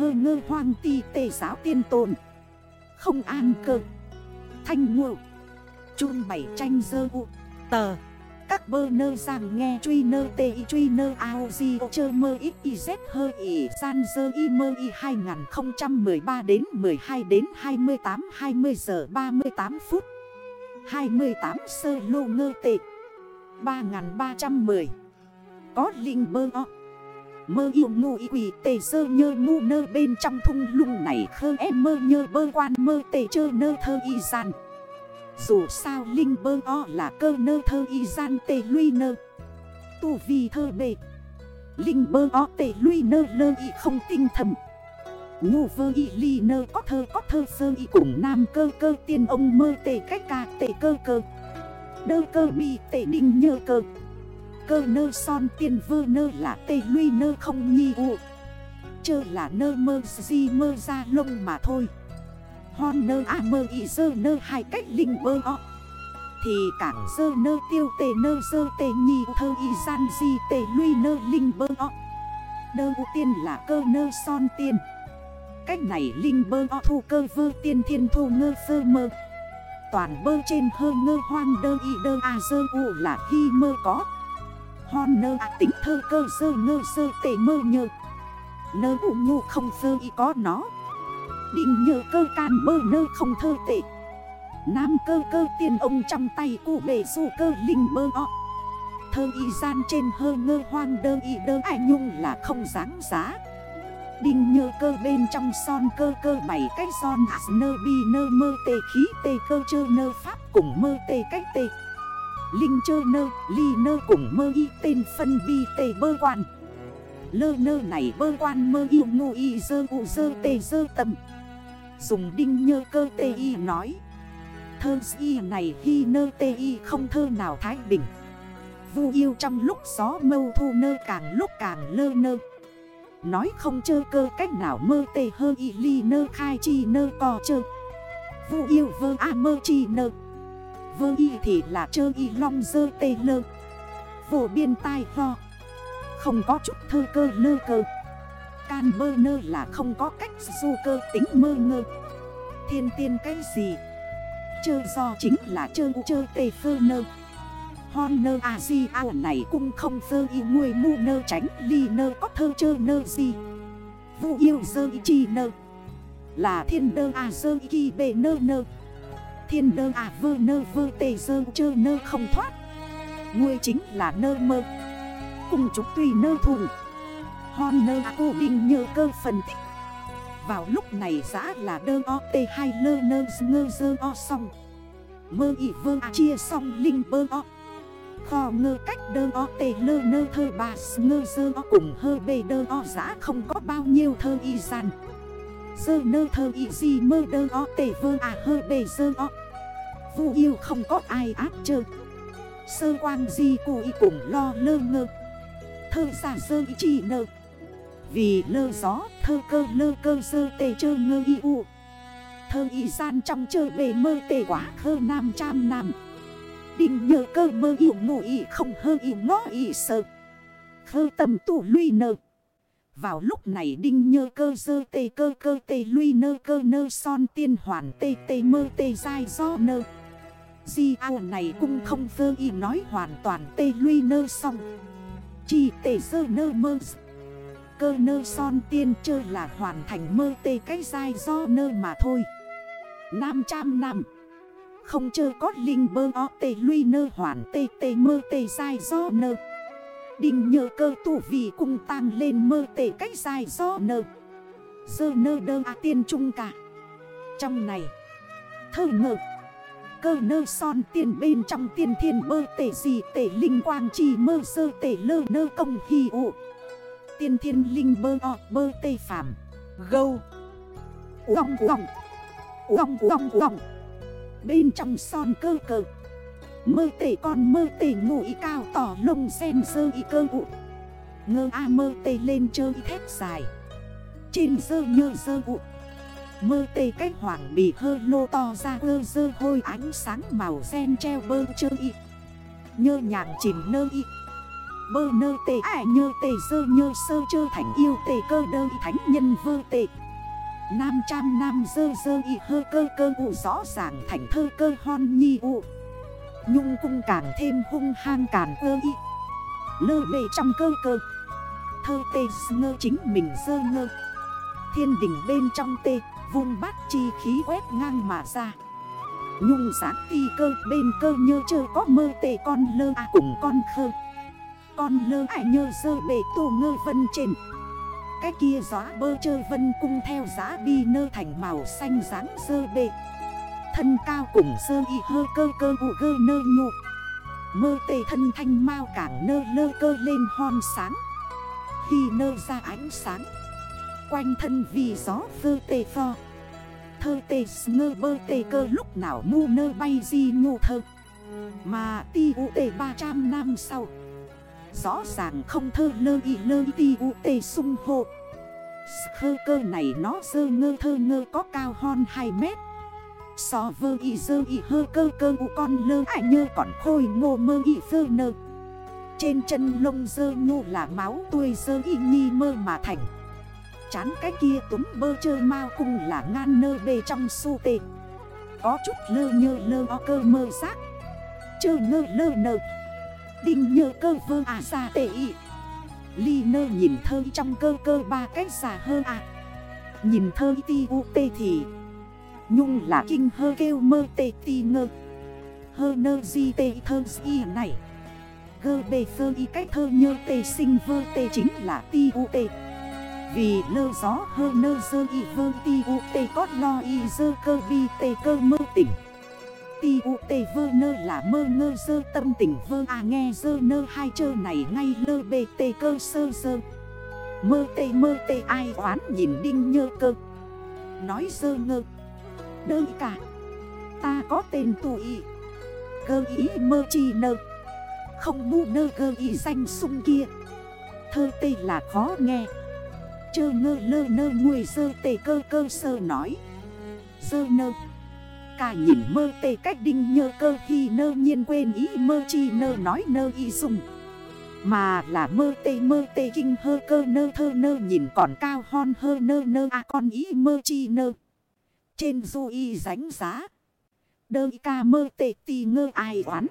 hơ ngơ hoang ti tề giáo tiên tồn. Không an cơ. Thanh ngộ. Chun bảy tranh dơ u. Tờ. Các bơ nơ giang nghe truy nơ tê y truy nơ ao di chơ mơ ít y z hơ y san dơ y mơ y 2013 đến 12 đến 28 20 giờ 38 phút. 28 sơ lô ngơ tệ. 3310 Có linh bơ o. Mơ yêu ngu y quỷ tề sơ nhơ ngu nơ bên trong thung lung này khơ em mơ nhơ bơ quan mơ tề chơ nơ thơ y gian. Dù sao linh bơ o là cơ nơ thơ y gian tề lui nơ. Tu vi thơ bề. Linh bơ o tề lui nơ lơ y không tinh thầm. Ngu vơ y ly nơ có thơ có thơ sơ y cùng nam cơ cơ tiên ông mơ tề cách ca tề cơ cơ. Đơ cơ bi tề đinh nhơ cơ. Cơ nơ son tiên vơ nơ là tê luy nơ không nhi u. Chơ là nơ mơ di mơ ra lông mà thôi. Hon nơ a mơ y dơ nơ hai cách linh bơ o. Thì cảng dơ nơ tiêu tề nơ dơ tề nhi thơ y gian di tề luy nơ linh bơ o. Đơ tiên là cơ nơ son tiên. Cách này linh bơ o thu cơ vơ tiên thiên thu ngơ sơ mơ. Toàn bơ trên hơ ngơ hoang đơ y đơ a dơ u là khi mơ có Hon nơ à tính thơ cơ sơ ngơ sơ tệ mơ nhơ. Nơ ụ nhu không sơ y có nó. Định nhờ cơ can bơ nơ không thơ tệ Nam cơ cơ tiền ông trong tay cụ bể su cơ linh bơ o. Thơ y gian trên hơ ngơ hoang đơ y đơ ai nhung là không dáng giá. Đinh nhơ cơ bên trong son cơ cơ bảy cách son, nơ bi nơ mơ tê khí tê cơ chơ nơ pháp cùng mơ tê cách tê. Linh chơ nơ, ly nơ cùng mơ y tên phân bi tê bơ quan. Lơ nơ này bơ quan mơ yêu ngu y dơ u dơ tê dơ tầm. Dùng đinh nhơ cơ tê y nói Thơ y này hi nơ tê y không thơ nào thái bình. Vu yêu trong lúc gió mâu thu nơ càng lúc càng lơ nơ. Nói không chơ cơ cách nào mơ tê hơ y ly nơ khai chi nơ co chơ. Vu yêu vơ a mơ chi nơ. Vơ y thì là chơ y long dơ tê lơ. Vô biên tai ho. Không có chút thơ cơ lơ cơ. Can bơ nơ là không có cách du cơ tính mơ ngơ. Thiên tiên cái gì? Chơ do chính là chơ u chơ tê phơ nơ. Hon nơ à di ao này cũng không phơ y nguôi mu nơ tránh ly nơ có thơ chơ nơ gì. Vụ yêu dơ y chi nơ. Là thiên đơ à dơ y kỳ bề nơ nơ. Thiên đơ à vơ nơ, vơ tê, dơ, chơ, nơ, không thoát. Ngươi chính là nơ mơ. Cùng chúng tùy nơ thù. Hon nơ à cô đinh nhờ cơ phân tích. Vào lúc này giã là đơ o, tê, hai, lơ, nơ ngơ, dơ, o, xong. Mơ ị, vơ à chia xong, linh, bơ, o. Kho ngơ cách đơ o, tê, lơ, nơ, thơ bà ngơ, dơ, o. Cùng hơ, bê, đơ o giã không có bao nhiêu thơ y gian Dơ nơ thơ y gì mơ đơ o tể vơ à hơ bề dơ o. Vu yêu không có ai áp chơ. Sơ quang di cụ y cùng lo lơ ngơ. Thơ giả dơ y chỉ nơ. Vì lơ gió, thơ cơ lơ cơ dơ tề chơ ngơ y u. Thơ y gian trong chơ bề mơ tề quá khơ nam trăm nam. Đình nhờ cơ mơ yêu ngủ y không hơ y ngó y sơ Khơ tầm tủ luy nơ vào lúc này đinh nhơ cơ dơ tê cơ cơ tê luy nơ cơ nơ son tiên hoàn tê tê mơ tê dai do nơ. Di ao này cũng không vơ y nói hoàn toàn tê luy nơ xong. Chỉ tê dơ nơ mơ Cơ nơ son tiên chơi là hoàn thành mơ tê cái dai do nơ mà thôi. Nam trăm năm Không chơi có linh bơ o tê luy nơ hoàn tê tê mơ tê dai do nơ. Đinh nhờ cơ tủ vì cung tăng lên mơ tể cách dài do nơ Dơ nơ đơ à tiên trung cả. Trong này, Thơ ngờ. Cơ nơ son tiền bên trong tiên thiên mơ tể gì tể linh quang trì mơ sơ tể lơ nơ công hì ụ. Tiên thiên linh bơ o bơ tê phạm Gâu. Uông uông. Uông uông uông. Bên trong son cơ cơ Mơ tể con mơ tể ngụy cao tỏ lông sen sơ y cơ ụ. Ngơ a mơ tê lên chơi thép dài. Trên sơ nhơ sơ ụ. Mơ tê cách hoảng bị hơ lô to ra ơ dơ hôi ánh sáng màu sen treo bơ chơi y. Nhơ nhàng chìm nơ y. Bơ nơ tê ải nhơ tê dơ nhơ sơ chơ thành yêu tê cơ đơ y thánh nhân vơ tê. Nam trăm nam dơ dơ y hơ cơ cơ ụ rõ ràng thành thơ cơ hon nhi ụ. Nhung cung càng thêm hung hang càng ơ y. Lơ bề trong cơ cơ. Thơ tê ngơ chính mình dơ ngơ. Thiên đỉnh bên trong tê Vùng bát chi khí quét ngang mà ra. Nhung sáng ti cơ bên cơ nhơ chơ có mơ tê con lơ à cùng con khơ. Con lơ ải nhơ dơ bề tô ngơ vân trên. Cái kia gió bơ chơ vân cung theo giá bi nơ thành màu xanh dáng dơ bề. Thân cao cùng sơ y hơ cơ cơ vụ gơ nơ nhụ Mơ tê thân thanh mau cảng nơ lơ cơ lên hon sáng. Khi nơ ra ánh sáng, Quanh thân vì gió vơ tê pho. Thơ tê ngơ bơ tê cơ lúc nào mu nơ bay di ngô thơ. Mà ti u tê 300 năm sau, Rõ ràng không thơ lơ y lơ ti u tê sung hộ Khơ cơ này nó dơ ngơ thơ ngơ có cao hon 2 mét. So vơ y dơ y hơ cơ cơ u con lơ ải nhơ còn khôi ngô mơ y dơ nơ. Trên chân lông dơ ngô là máu tươi dơ y nhi mơ mà thành. Chán cái kia túm bơ chơ mau cùng là ngan nơ bề trong su tệ Có chút lơ nhơ lơ o cơ mơ giác. Chơ ngơ lơ nơ. Đinh nhơ cơ vơ à xa tệ y. Ly nơ nhìn thơ trong cơ cơ ba cách giả hơ à. Nhìn thơ ti u tê thì Nhung là kinh hơ kêu mơ tê ti ngơ. Hơ nơ di tê thơ y này. Gơ bề phơ y cách thơ nhơ tê sinh vơ tê chính là ti u tê. Vì lơ gió hơ nơ dơ y vơ ti u tê có lo y dơ cơ bi tê cơ mơ tỉnh. Ti u tê vơ nơ là mơ ngơ dơ tâm tỉnh vơ à nghe dơ nơ hai chơ này ngay lơ bê tê cơ sơ dơ. Mơ tê mơ tê ai oán nhìn đinh nhơ cơ. Nói dơ ngơ đơn cả. Ta có tên tù Cơ ý mơ chi nơ. Không mu nơ cơ ý danh sung kia. Thơ tê là khó nghe. Chơ ngơ lơ nơ nguôi sơ tê cơ cơ sơ nói. Sơ nơ. Cả nhìn mơ tê cách đinh nhơ cơ khi nơ nhiên quên ý mơ chi nơ nói nơ y dùng. Mà là mơ tê mơ tê kinh hơ cơ nơ thơ nơ nhìn còn cao hon hơ nơ nơ à con ý mơ chi nơ. Trên du y ránh giá. Đơ ca mơ tê ti ngơ ai oán.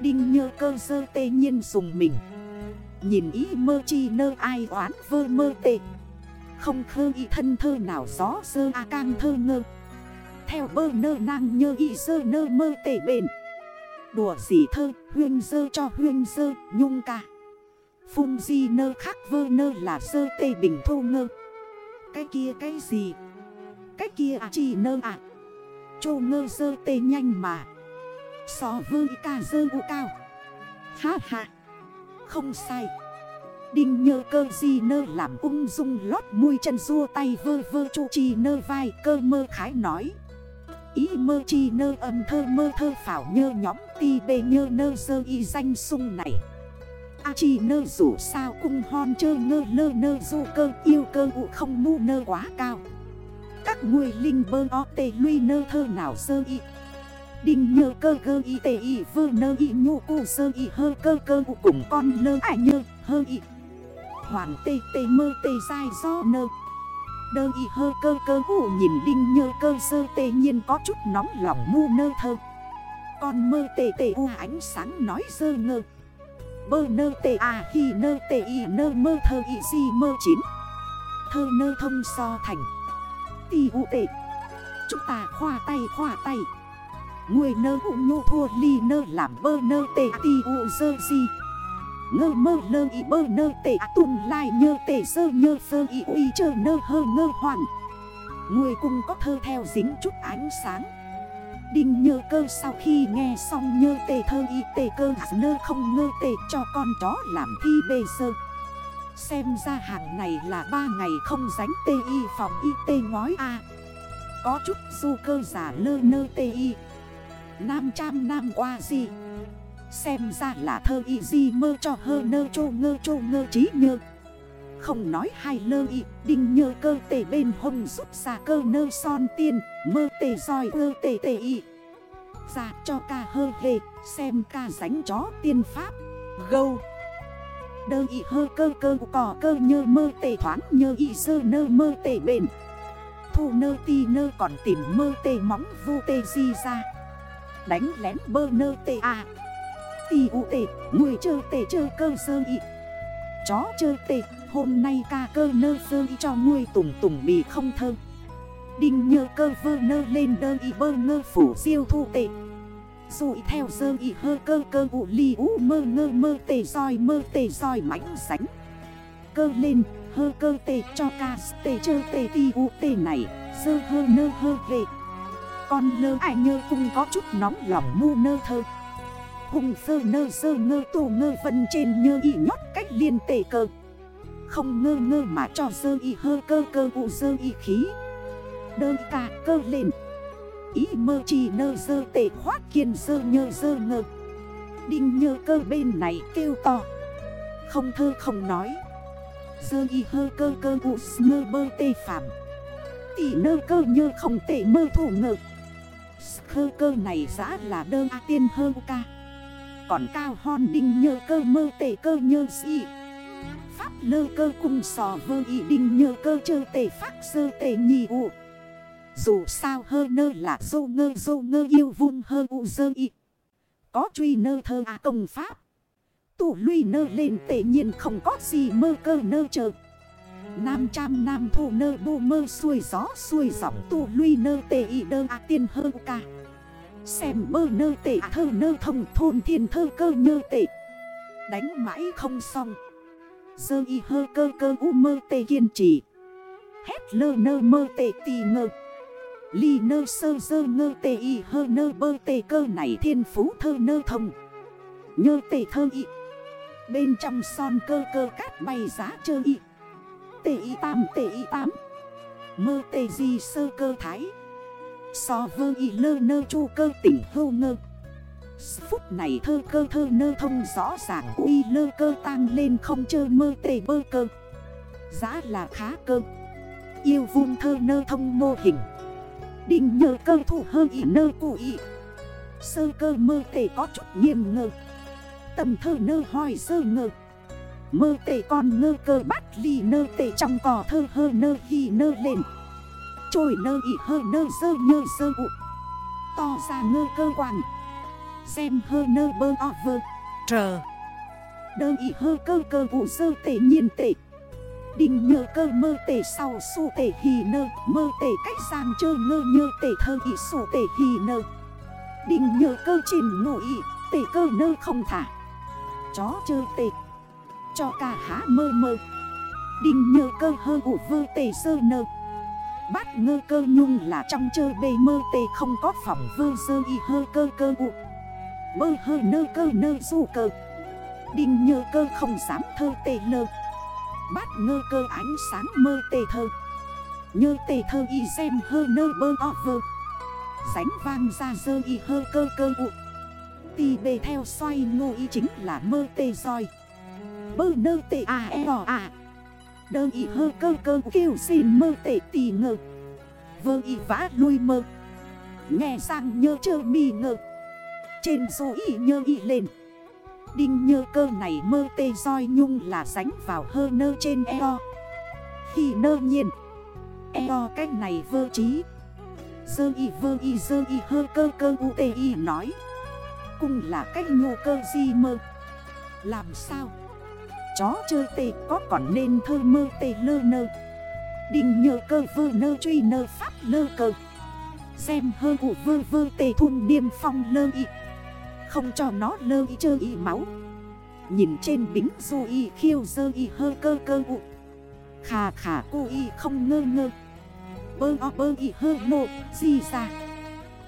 Đinh nhơ cơ dơ tê nhiên dùng mình. Nhìn ý mơ chi nơ ai oán vơ mơ tệ Không khơ y thân thơ nào gió sơ a cang thơ ngơ. Theo bơ nơ năng nhơ y sơ nơ mơ tệ bền Đùa gì thơ, huyên dơ cho huyên dơ nhung ca. Phung di nơ khác vơ nơ là sơ tê bình thô ngơ. Cái kia cái gì? Cái kia à chỉ nơ à. Chô ngơ sơ tê nhanh mà. So vơ ca dơ u cao. Ha ha. Không sai. Đinh nhơ cơ di nơ làm ung dung lót mui chân rua tay vơ vơ chu chi nơ vai cơ mơ khái nói. Ý mơ chi nơ âm thơ mơ thơ phảo nhơ nhóm ti bê nhơ nơ sơ y danh sung này. A chi nơ rủ sao cung hon chơ ngơ lơ nơ du cơ, yêu cơ ụ không mu nơ quá cao. Các ngươi linh bơ o tê lui nơ thơ nào sơ y. Đinh nhơ cơ cơ y tê y vơ nơ y nhô cu sơ y hơ cơ cơ u cùng con lơ à nhơ hơ y. Hoàn tê tê mơ tê dai do nơ. Đơ y hơ cơ cơ u nhìn đinh nhơ cơ sơ tê nhiên có chút nóng lòng mu nơ thơ. Con mơ tê tê u ánh sáng nói sơ ngơ. Bơ nơ tê à hi nơ tê y nơ mơ thơ y si mơ chín. Thơ nơ thông so thành Tì u tệ Chúng ta khoa tay khoa tay. Người nơ hụ nhô thua ly nơ làm bơ nơ tê ti u dơ gì Ngơ mơ lơ y bơ nơ tê, tùm lai nhơ tê sơ nhơ sơ y uy chơ nơ hơ ngơ hoàn. Người cùng có thơ theo dính chút ánh sáng. Đinh nhơ cơ sau khi nghe xong nhơ tê thơ y tê cơ à, nơ không ngơ tê, cho con chó làm thi bê sơ. Xem ra hàng này là ba ngày không ránh tê y phòng y tê ngói a. Có chút du cơ giả lơ nơ tê y Nam trăm nam qua gì Xem ra là thơ y di mơ cho hơ nơ chô ngơ chô ngơ trí nhơ. Không nói hai lơ y, Đinh nhơ cơ tề bên hông rút ra cơ nơ son tiên, Mơ tề roi ơ tề tề y. Ra cho ca hơ hề, Xem ca ránh chó tiên pháp. Gâu Đơ y hơ cơ cơ cỏ cơ nhơ mơ tề thoáng, nhơ y sơ nơ mơ tề bền. Thu nơ ti nơ còn tìm mơ tề móng vu tề di ra. Đánh lén bơ nơ tề à Ti u tề người chơ tề chơ cơ sơ y. Chó chơ tề hôm nay ca cơ nơ sơ y cho ngươi tùng tùng bì không thơ. Đinh nhơ cơ vơ nơ lên đơ y bơ ngơ phủ siêu thu tê. Rồi theo dơ y hơ cơ cơ ụ ly ú mơ ngơ mơ tề soi mơ tề soi mãnh sánh Cơ lên, hơ cơ tề cho ca tề chơ tề ti ụ tề này, Dơ hơ nơ hơ về. Con lơ ai nhơ cũng có chút nóng lòng mu nơ thơ. Hùng sơ nơ sơ ngơ tù ngơ phần trên nhơ y nhót cách liên tề cơ. Không ngơ ngơ mà cho sơ y hơ cơ cơ ụ sơ y khí. Đơ ca cơ lên. Ý mơ chi nơ dơ tệ khoát kiên dơ nhơ dơ ngơ. Đinh nhơ cơ bên này kêu to. Không thơ không nói. Dơ y hơ cơ cơ ụ ngơ bơ tê phạm Tỷ nơ cơ nhơ không tệ mơ thủ ngơ. Khơ cơ này giá là đơ a tiên hơ ca. Còn cao hòn đinh nhơ cơ mơ tệ cơ nhơ si Pháp lơ cơ cung sò vơ y đinh nhơ cơ chơ tệ phác sơ tệ nhì ụ dù sao hơ nơ là dô ngơ dô ngơ yêu vung hơ u dơ y. Có truy nơ thơ à công pháp. Tủ luy nơ lên tệ nhiên không có gì mơ cơ nơ chờ. Nam trăm nam thu nơ bu mơ xuôi gió xuôi giọng tủ luy nơ tệ y đơ à tiên hơ ca. Xem mơ nơ tệ à thơ nơ thông thôn thiên thơ cơ nhơ tệ. Đánh mãi không xong. Dơ y hơ cơ cơ u mơ tê kiên trì. Hét lơ nơ mơ tê tì ngơ. Ly nơ sơ dơ ngơ tê y hơ nơ bơ tê cơ này thiên phú thơ nơ thông. Nhơ tê thơ y. Bên trong son cơ cơ cát bay giá chơ y. Tê y tam, tê y tam Mơ tê di sơ cơ thái. So vơ y lơ nơ chu cơ tỉnh hô ngơ. Phút này thơ cơ thơ nơ thông rõ ràng uy lơ cơ tăng lên không chơi mơ tê bơ cơ. Giá là khá cơ. Yêu vun thơ nơ thông mô hình. Đinh nhờ cơ thủ hơ ị nơ cụ ị. Sơ cơ mơ tể có chút nghiêm ngờ. Tầm thơ nơ hỏi sơ ngờ. Mơ tể còn ngơ cơ bắt ly nơ tể trong cỏ thơ hơ nơ hi nơ lên Trồi nơ ị hơ nơ sơ nhơ sơ ụ. To ra ngơ cơ quan Xem hơ nơ bơ o vơ. Trờ. Đơ ị hơ cơ cơ vụ sơ tể nhiên tể Đình nhờ cơ mơ tể sau su tể hì nơ. Mơ tể cách sang chơ ngơ nhơ tể thơ ị su tể hì nơ. Đình nhờ cơ trình ngụ ị, tể cơ nơ không thả. Chó chơ tể, Cho cả há mơ mơ. Đình nhờ cơ hơ ủ vơ tể sơ nơ. Bát ngơ cơ nhung là trong chơ bề mơ tể không có phòng vơ sơ y hơ cơ cơ ụ. Bơ hơ nơ cơ nơ du cơ. Đình nhờ cơ không dám thơ tể lơ. Bát ngơ cơ ánh sáng mơ tê thơ. Như tê thơ y xem hơ nơ bơ o vơ. Sánh vang ra dơ y hơ cơ cơ ụ Tì bề theo xoay ngô y chính là mơ tê roi. Bơ nơ tê à e o à Đơ y hơ cơ cơ kêu xin mơ tê tì ngơ. Vơ y vã lui mơ. Nghe sang nhơ chơ mi ngơ. Trên số y nhơ y lên. Đinh nhơ cơ này mơ tê roi nhung là ránh vào hơ nơ trên eo. Khi nơ nhiên, Eo cách này vơ trí. Dơ y vơ y dơ y hơ cơ cơ u tê y nói. Cùng là cách nhô cơ di mơ. Làm sao? Chó chơi tê có còn nên thơ mơ tê lơ nơ? Đinh nhơ cơ vơ nơ truy nơ pháp lơ cơ. Xem hơ cụ vơ vơ tê thun điềm phong lơ y không cho nó lơ y chơ y máu. Nhìn trên bính du y khiêu dơ y hơ cơ cơ ụ Khà khà cô y không ngơ ngơ. Bơ o bơ y hơ lộ di ra.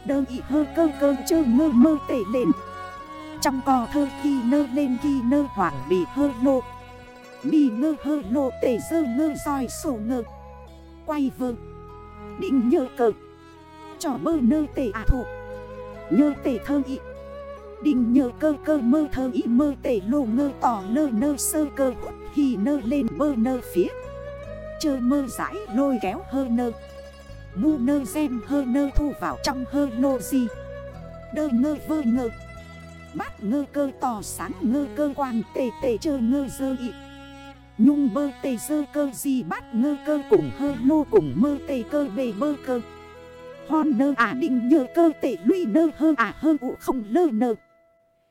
Đơ y hơ cơ cơ chơ ngơ mơ tể lên Trong cò thơ khi nơ lên khi nơ hoảng bị hơ nộ Bì ngơ hơ nộ tể dơ ngơ soi sổ ngơ. Quay vơ. Định nhơ cờ. Chỏ bơ nơ tể à thủ Nhơ tể thơ y. Đình nhờ cơ cơ mơ thơ y mơ tể lô ngơ tỏ lơ nơ sơ cơ hút hì nơ lên bơ nơ phía. Chơ mơ giải lôi kéo hơ nơ. Mu nơ xem hơ nơ thu vào trong hơ lô gì Đơ ngơ vơ ngơ. Bát ngơ cơ tỏ sáng ngơ cơ quang tề tề chơ ngơ dơ y. Nhung bơ tề dơ cơ gì bát ngơ cơ cùng hơ lô cùng mơ tề cơ bề bơ cơ. Hòn nơ à định nhờ cơ tệ lụy nơ hơ à hơ ụ không lơ nơ.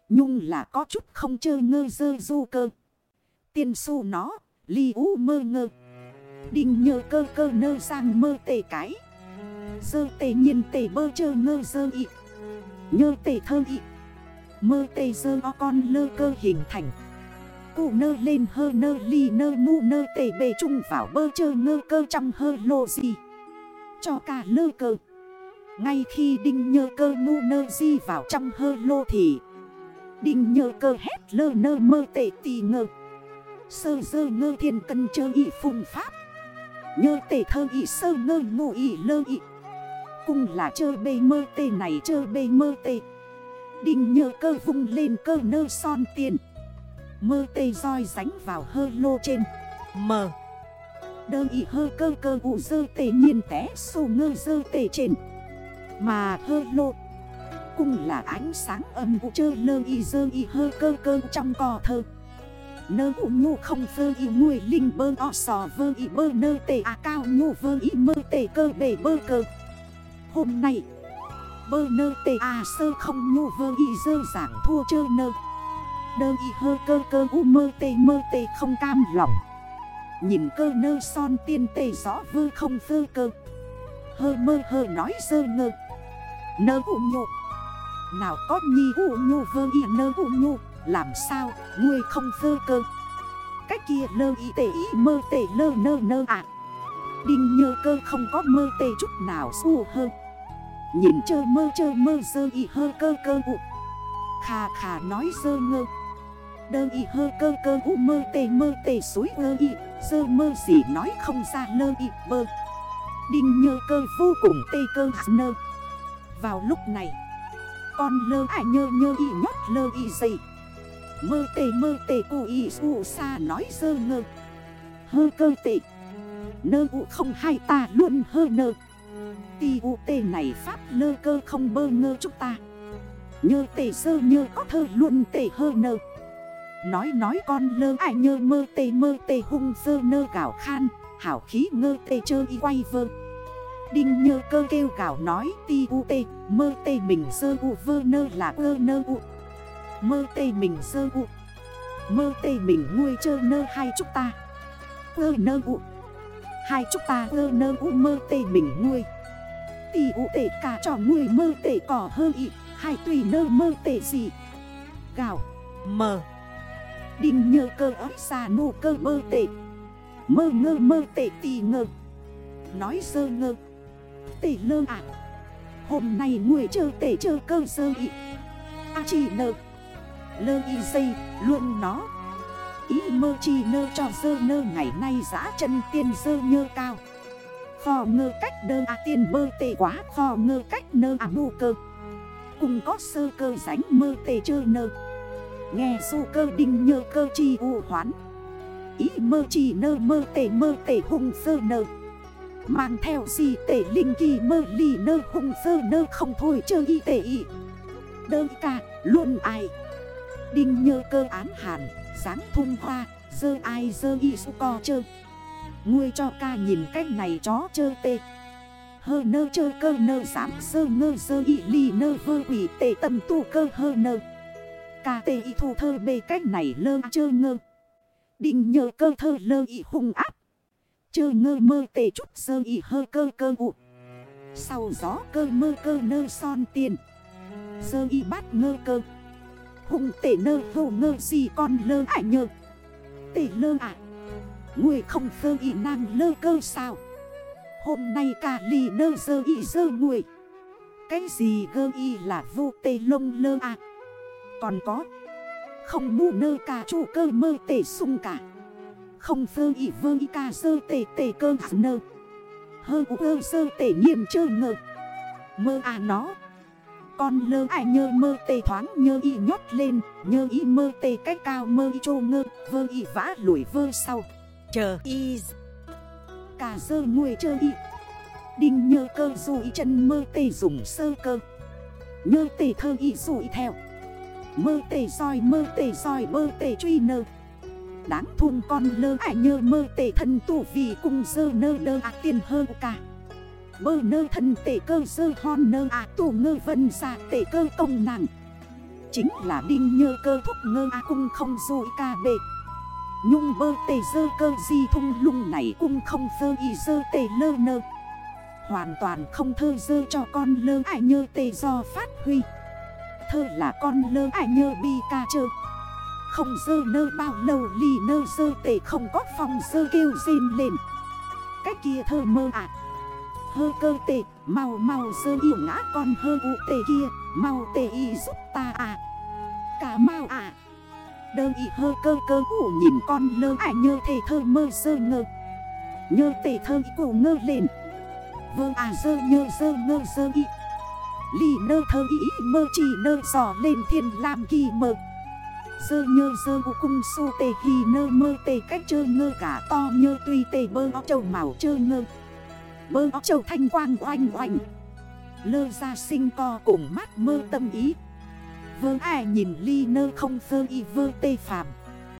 Nhung là có chút không chơi ngơ dơ du cơ. Tiên su nó ly ú mơ ngơ. Đinh nhờ cơ cơ nơ sang mơ tề cái. Dơ tề nhiên tề bơ chơ ngơ dơ ị. Nhơ tề thơ ị. Mơ tề dơ o con lơ cơ hình thành. Cụ nơ lên hơ nơ ly nơ mu nơ tề bề chung vào bơ chơ ngơ cơ trong hơ lô gì Cho cả lơ cơ. Ngay khi đinh nhơ cơ mu nơ di vào trong hơ lô thì Đình nhờ cơ hét lơ nơ mơ tệ tì ngờ. Sơ dơ ngơ thiên cân chơ y phùng pháp. Nhơ tệ thơ y sơ ngơ ngụ y lơ y. Cung là chơ bê mơ tê này chơ bê mơ tê. Đình nhờ cơ vung lên cơ nơ son tiền. Mơ tê roi ránh vào hơ lô trên. Mờ Đơ y hơ cơ cơ vụ dơ tê nhiên té sô ngơ dơ tê trên. Mà hơ lô Cung là ánh sáng âm vũ chơ lơ y dơ y hơ cơ cơ trong cò thơ. Nơ vũ nhu không vơ y nguôi linh bơ o sò vơ y bơ nơ tề à cao nhu vơ y mơ tề cơ bể bơ cơ. Hôm nay, Bơ nơ tề à sơ không nhu vơ y dơ giảng thua chơ nơ. Đơ y hơ cơ cơ u mơ tề mơ tề không cam lòng. Nhìn cơ nơ son tiên tề rõ vơ không vơ cơ. Hơ mơ hơ nói dơ ngơ. Nơ u nhu nào có nhi u nhu vơ y nơ u nhu, Làm sao ngươi không vơ cơ? Cách kia lơ y tệ y mơ tệ lơ nơ nơ ạ Đinh nhơ cơ không có mơ tê chút nào su hơn Nhìn chơ mơ chơ mơ dơ y hơ cơ cơ ụ Khà khà nói dơ ngơ. Đơ y hơ cơ cơ u mơ tê mơ tê suối ơ y. Dơ mơ gì nói không ra lơ y bơ Đinh nhơ cơ vô cùng tê cơ nơ. Vào lúc này con lơ ải nhơ nhơ y nhót lơ y dậy. Mơ tê mơ tê cụ y su xa nói dơ ngơ. Hơ cơ tê. Nơ ụ không hai ta luôn hơ nơ. Tì u tê này pháp lơ cơ không bơ ngơ chúng ta. Nhơ tê sơ nhơ có thơ luôn tê hơ nơ. Nói nói con lơ ai nhơ mơ tê mơ tê hung sơ nơ gạo khan. Hảo khí ngơ tê chơ y quay vơ. Đinh nhơ cơ kêu gạo nói, ti u tê, Mơ tê mình sơ u, vơ nơ là ơ nơ u. Mơ tê mình sơ u, Mơ tê mình nguôi chơ nơ, hai chúng ta Ơ nơ u, Hai chúng ta ơ nơ u, mơ tê mình nguôi. Tì u tê, cả cho nguôi mơ tê cỏ hơ ị, Hai tùy nơ mơ tê gì? Gạo Mờ Đinh nhơ cơ ấp xa nụ cơ mơ tệ Mơ ngơ mơ tệ tì ngơ. Nói sơ ngơ tỷ lơ ạ. Hôm nay người chơ tể chơ cơ sơ ị. A chỉ nợ Lơ y dây, luôn nó. Ý mơ chi nơ cho sơ nơ ngày nay giã chân tiên sơ nhơ cao. Phò ngơ cách đơ à tiền bơ tệ quá, Phò ngơ cách nơ à bù cơ. Cùng có sơ cơ ránh mơ tệ chơ nơ. Nghe su cơ đinh nhơ cơ chi u hoán. Ý mơ chi nơ mơ tệ mơ tệ hùng sơ nơ. Mang theo gì tệ linh kỳ mơ lì nơ hung sơ nơ không thôi chơ y tệ y. Đơ ca luôn ai? Đinh nhơ cơ án hàn Sáng thung hoa, Dơ ai dơ y su co chơ. Ngươi cho ca nhìn cách này chó chơ tê. Hơ nơ chơ cơ nơ giảm sơ ngơ sơ y ly nơ vơ quỷ tệ tâm tu cơ hơ nơ. Ca tê y thu thơ bê cách này lơ chơ ngơ. Đinh nhơ cơ thơ lơ y hung á Chơ ngơ mơ tề chút sơ y hơ cơ cơ ụ. Sau gió cơ mơ cơ nơ son tiền. Sơ y bát ngơ cơ. Hùng tề nơ hô ngơ gì con lơ ải nhơ. Tề lơ ải Người không phơ y năng lơ cơ sao. Hôm nay cả lì nơ sơ y sơ người Cái gì gơ y là vô tê lông lơ à Còn có. Không mù nơ cả chủ cơ mơ tề sung cả. Không sơ y vơ y ca sơ tê tê cơ nơ. Hơ ơ sơ tê nghiêm chơ ngơ Mơ à nó. Con lơ ai nhơ mơ tê thoáng nhơ y nhót lên, Nhơ y mơ tê cách cao mơ y chô ngơ, Vơ y vã lùi vơ sau. Chờ y cà sơ nguôi chơ y. Đinh nhơ cơ dù y chân mơ tê dùng sơ cơ. Nhơ tê thơ y dù y theo. Mơ tề soi mơ tề soi mơ tề truy nơ. Đáng thun con lơ ải nhơ mơ tề thân tụ vì cùng dơ nơ đơ à tiền hơ cả. Bơ nơ thân tề cơ dơ hon nơ à tụ ngơ vân xa tề cơ công nặng Chính là đinh nhơ cơ thúc ngơ à cung không dụi ca bệ. Nhung bơ tề dơ cơ di thung lung này cung không dơ y dơ tề lơ nơ. Hoàn toàn không thơ dơ cho con lơ ải nhơ tề do phát huy. Thơ là con lơ ải nhơ bi ca chơ. Không dơ nơ bao lâu, lì nơ dơ tệ không có phòng dơ kêu rên lên. Cách kia thơ mơ ạ Hơ cơ tệ mau mau dơ yêu ngã con hơ u tệ kia, Mau tệ y giúp ta à. Cả mau à. Đơ y hơ cơ cơ ủ nhìn con lơ ải nhơ thề thơ mơ dơ ngơ. Nhơ tệ thơ y cổ ngơ lên. Vơ à dơ nhơ dơ ngơ dơ y. Lì nơ thơ ý mơ chỉ nơ giỏ lên thiên làm kỳ mơ. Dơ nhơ dơ u cung su tề khi nơ mơ tề cách chơ ngơ cả to nhơ tuy tề bơ ó trầu màu chơ ngơ. Bơ ó trầu thanh quang oanh oanh. Lơ ra sinh co cùng mắt mơ tâm ý. Vơ ai nhìn ly nơ không vơ y vơ tê phàm.